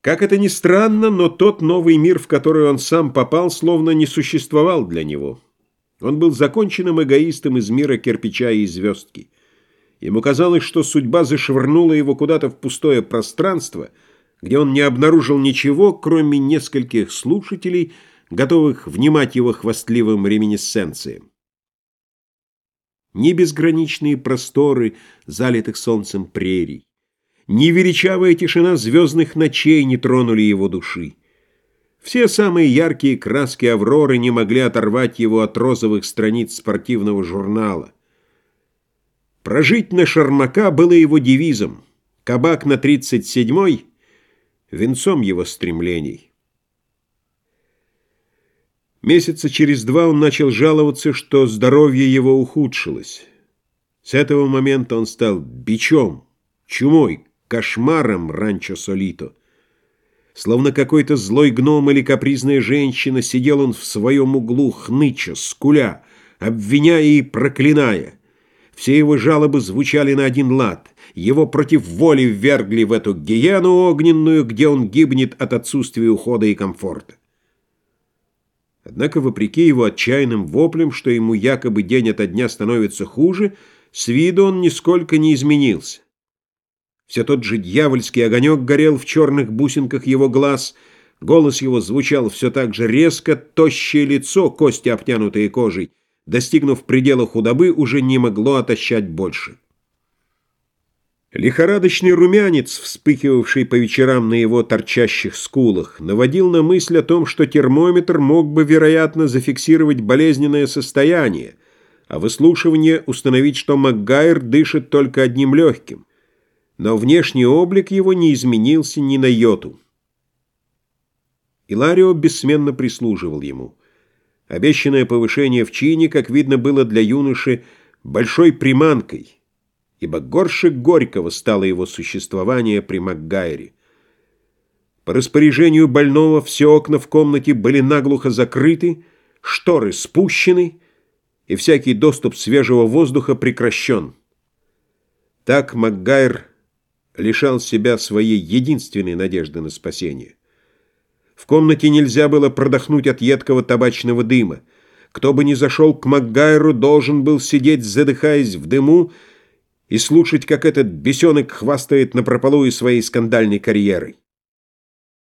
Как это ни странно, но тот новый мир, в который он сам попал, словно не существовал для него. Он был законченным эгоистом из мира кирпича и звездки. Ему казалось, что судьба зашвырнула его куда-то в пустое пространство, где он не обнаружил ничего, кроме нескольких слушателей, готовых внимать его хвастливым реминисценциям. Ни безграничные просторы, залитых солнцем прерий, ни величавая тишина звездных ночей не тронули его души. Все самые яркие краски Авроры не могли оторвать его от розовых страниц спортивного журнала. Прожить на Шармака было его девизом, кабак на 37-й — венцом его стремлений. Месяца через два он начал жаловаться, что здоровье его ухудшилось. С этого момента он стал бичом, чумой, кошмаром ранчо Солито. Словно какой-то злой гном или капризная женщина, сидел он в своем углу, хныча, скуля, обвиняя и проклиная. Все его жалобы звучали на один лад. Его против воли ввергли в эту гиену огненную, где он гибнет от отсутствия ухода и комфорта. Однако, вопреки его отчаянным воплям, что ему якобы день ото дня становится хуже, с виду он нисколько не изменился. Все тот же дьявольский огонек горел в черных бусинках его глаз, голос его звучал все так же резко, тощее лицо, кости обтянутые кожей, достигнув предела худобы, уже не могло отощать больше. Лихорадочный румянец, вспыхивавший по вечерам на его торчащих скулах, наводил на мысль о том, что термометр мог бы, вероятно, зафиксировать болезненное состояние, а выслушивание установить, что Макгайр дышит только одним легким но внешний облик его не изменился ни на йоту. Иларио бессменно прислуживал ему. Обещанное повышение в чине, как видно, было для юноши большой приманкой, ибо горше горького стало его существование при Макгайре. По распоряжению больного все окна в комнате были наглухо закрыты, шторы спущены, и всякий доступ свежего воздуха прекращен. Так Макгайр лишал себя своей единственной надежды на спасение. В комнате нельзя было продохнуть от едкого табачного дыма. Кто бы ни зашел к Макгайру, должен был сидеть, задыхаясь в дыму, и слушать, как этот бесенок хвастает напропалую своей скандальной карьерой.